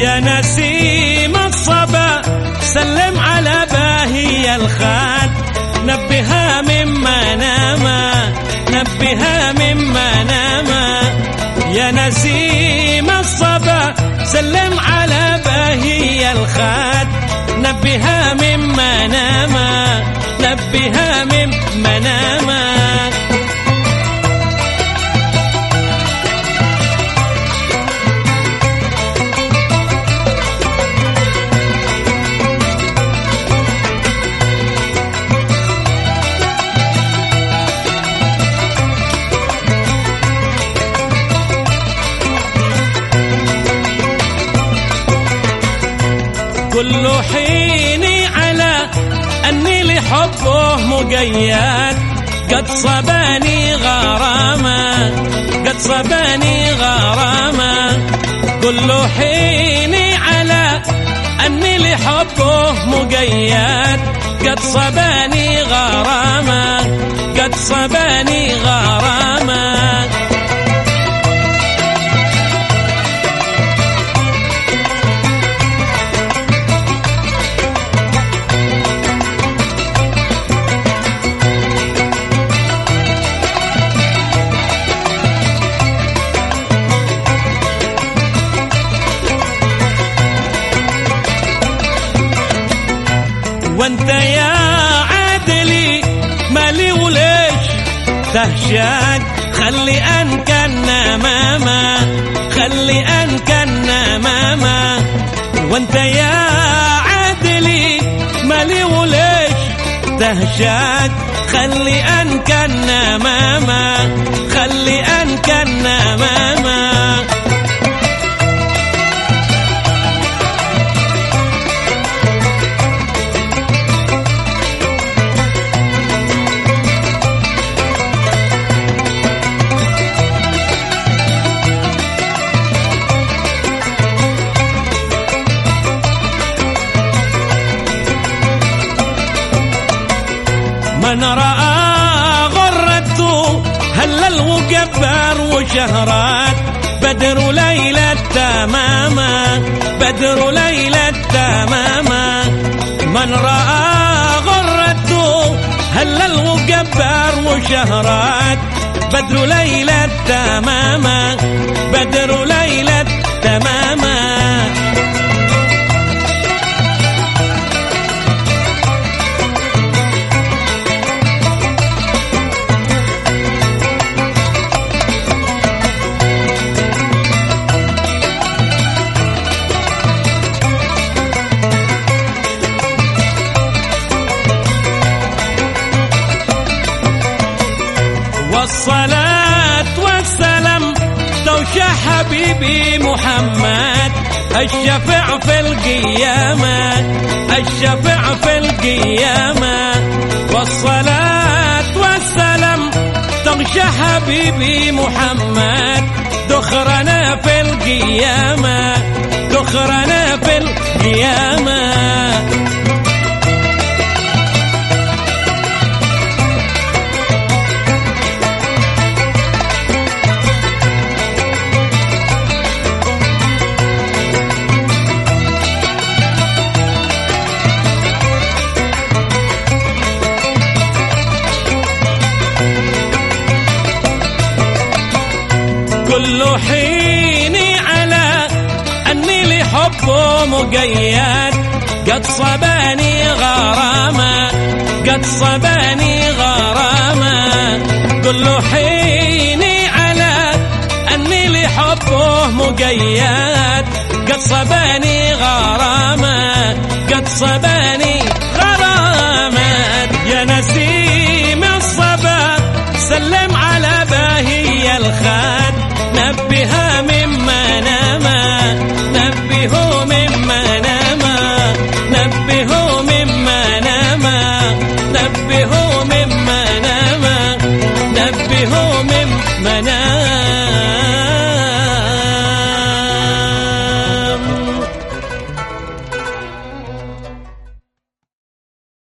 يا نسيم الصبا سلم على باهي الخال نبهها مما ناما نبهها مما ناما. يا نسيم الصبا سلم على باهي الخال نبهها مما ناما نبهها مما ناما. كل حين على أني لحبه مقيد قد صباني غرامة قد صباني غرامة. كل حين على أني لحبه مقيد قد صباني غرامة قد صباني تهشاك خلي انكنا ماما خلي انكنا ماما وأنت يا عادلي مالي وليش تهشاك خلي انكنا ماما خلي انكنا ماما من رأى غرته هلل وكبر وشهرات؟ بدر ليلة تماما. بدر ليلة تماما. من رأى غرته هلل وكبر وشهرات؟ بدر ليلة تماما. بدر ليلة تماما. والصلاة والسلام. توشى حبيبي محمد. الشفع في القيامة. الشفع في القيامة. والصلاة والسلام. تغشى حبيبي محمد. دخرنا في القيامة. دخرنا في القيامة. حبه مقيد. قد صباني غرامة قد صباني غرامة. قل له حيني على أني لحبه مقيد. قد صباني غرامة قد صباني غرامة. يا نسي منام